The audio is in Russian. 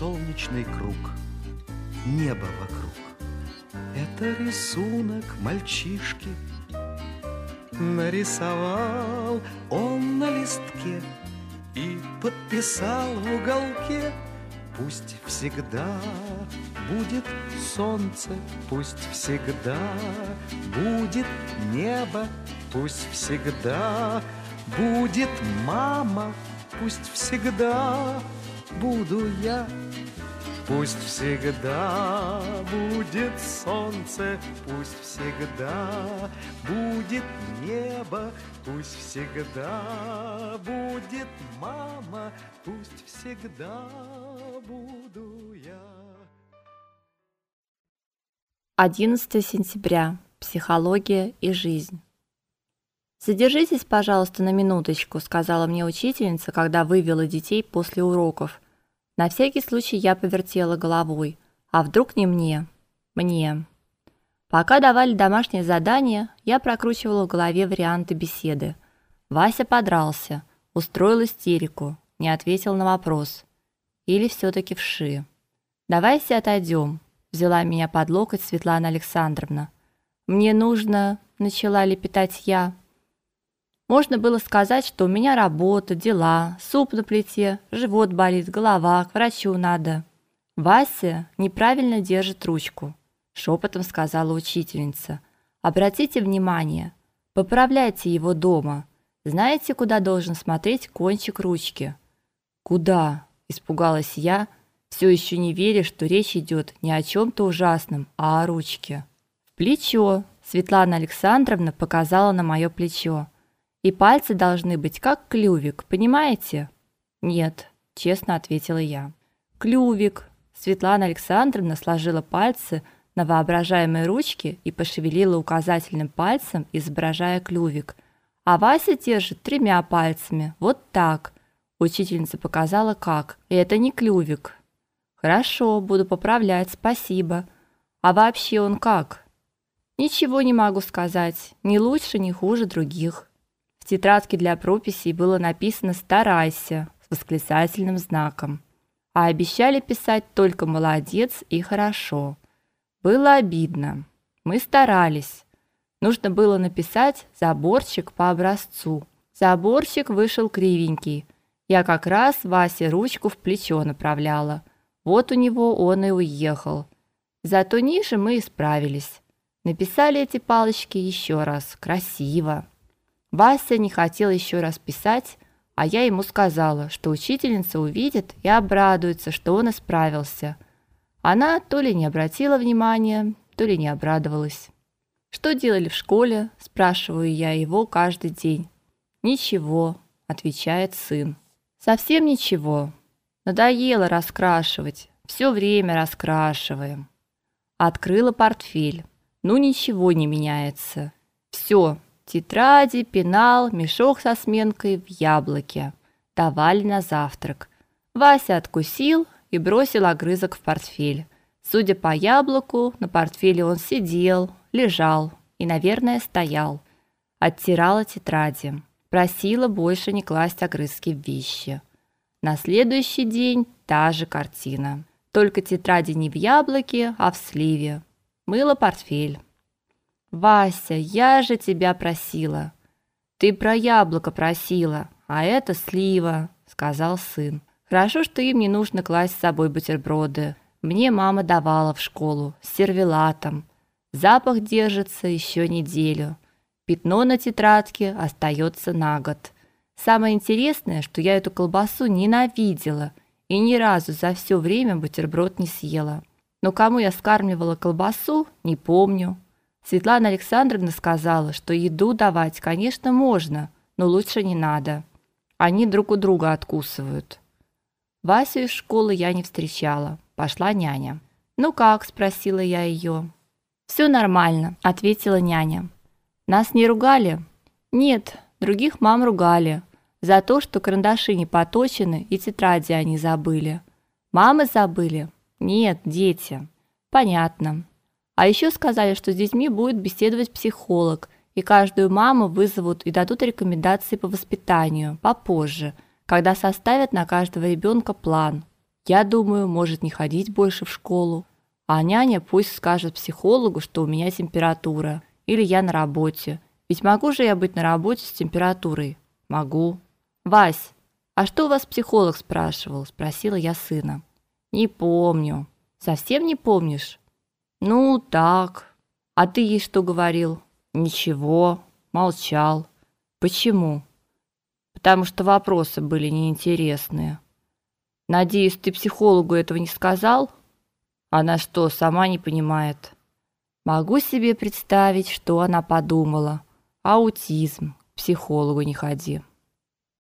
солнечный круг, небо вокруг. Это рисунок мальчишки. Нарисовал он на листке и подписал в уголке Пусть всегда будет солнце, пусть всегда будет небо, пусть всегда будет мама, пусть всегда буду я. Пусть всегда будет солнце, пусть всегда будет небо, пусть всегда будет мама, пусть всегда буду я. 11 сентября. Психология и жизнь. Задержитесь, пожалуйста, на минуточку, сказала мне учительница, когда вывела детей после уроков. На всякий случай я повертела головой. А вдруг не мне? Мне. Пока давали домашнее задание, я прокручивала в голове варианты беседы. Вася подрался, устроил истерику, не ответил на вопрос. Или все таки вши. Давайте отойдем. взяла меня под локоть Светлана Александровна. Мне нужно, начала лепетать я. Можно было сказать, что у меня работа, дела, суп на плите, живот болит, голова, к врачу надо. Вася неправильно держит ручку, шепотом сказала учительница. Обратите внимание, поправляйте его дома. Знаете, куда должен смотреть кончик ручки? Куда? испугалась я, все еще не веря, что речь идет не о чем то ужасном, а о ручке. В плечо. Светлана Александровна показала на мое плечо. И пальцы должны быть как клювик, понимаете? Нет, честно ответила я. Клювик. Светлана Александровна сложила пальцы на воображаемой ручке и пошевелила указательным пальцем, изображая клювик. А Вася держит тремя пальцами. Вот так. Учительница показала как. И это не клювик. Хорошо, буду поправлять, спасибо. А вообще он как? Ничего не могу сказать. Ни лучше, ни хуже других тетрадке для прописей было написано «Старайся» с восклицательным знаком. А обещали писать только «молодец» и «хорошо». Было обидно. Мы старались. Нужно было написать заборчик по образцу. Заборчик вышел кривенький. Я как раз Васе ручку в плечо направляла. Вот у него он и уехал. Зато ниже мы исправились. Написали эти палочки еще раз, красиво. Вася не хотел еще раз писать, а я ему сказала, что учительница увидит и обрадуется, что он исправился. Она то ли не обратила внимания, то ли не обрадовалась. Что делали в школе? спрашиваю я его каждый день. Ничего, отвечает сын. Совсем ничего. Надоело раскрашивать. Все время раскрашиваем. Открыла портфель. Ну ничего не меняется. Все, Тетради, пенал, мешок со сменкой в яблоке. Давали на завтрак. Вася откусил и бросил огрызок в портфель. Судя по яблоку, на портфеле он сидел, лежал и, наверное, стоял. Оттирала тетради. Просила больше не класть огрызки в вещи. На следующий день та же картина. Только тетради не в яблоке, а в сливе. Мыла портфель. Вася, я же тебя просила. Ты про яблоко просила, а это слива, сказал сын. Хорошо, что им не нужно класть с собой бутерброды. Мне мама давала в школу с сервелатом. Запах держится еще неделю. Пятно на тетрадке остается на год. Самое интересное, что я эту колбасу ненавидела и ни разу за все время бутерброд не съела. Но кому я скармливала колбасу, не помню. Светлана Александровна сказала, что еду давать, конечно, можно, но лучше не надо. Они друг у друга откусывают. Васю из школы я не встречала. Пошла няня. "Ну как?" спросила я ее. «Все нормально", ответила няня. "Нас не ругали?" "Нет, других мам ругали за то, что карандаши не поточены и тетради они забыли. Мамы забыли? Нет, дети. Понятно. А еще сказали, что с детьми будет беседовать психолог, и каждую маму вызовут и дадут рекомендации по воспитанию попозже, когда составят на каждого ребенка план. Я думаю, может не ходить больше в школу. А няня пусть скажет психологу, что у меня температура, или я на работе. Ведь могу же я быть на работе с температурой? Могу. Вась, а что у вас психолог спрашивал? спросила я сына. Не помню. Совсем не помнишь? Ну, так. А ты ей что говорил? Ничего, молчал. Почему? Потому что вопросы были неинтересные. Надеюсь, ты психологу этого не сказал? Она что, сама не понимает? Могу себе представить, что она подумала. Аутизм. К психологу не ходи.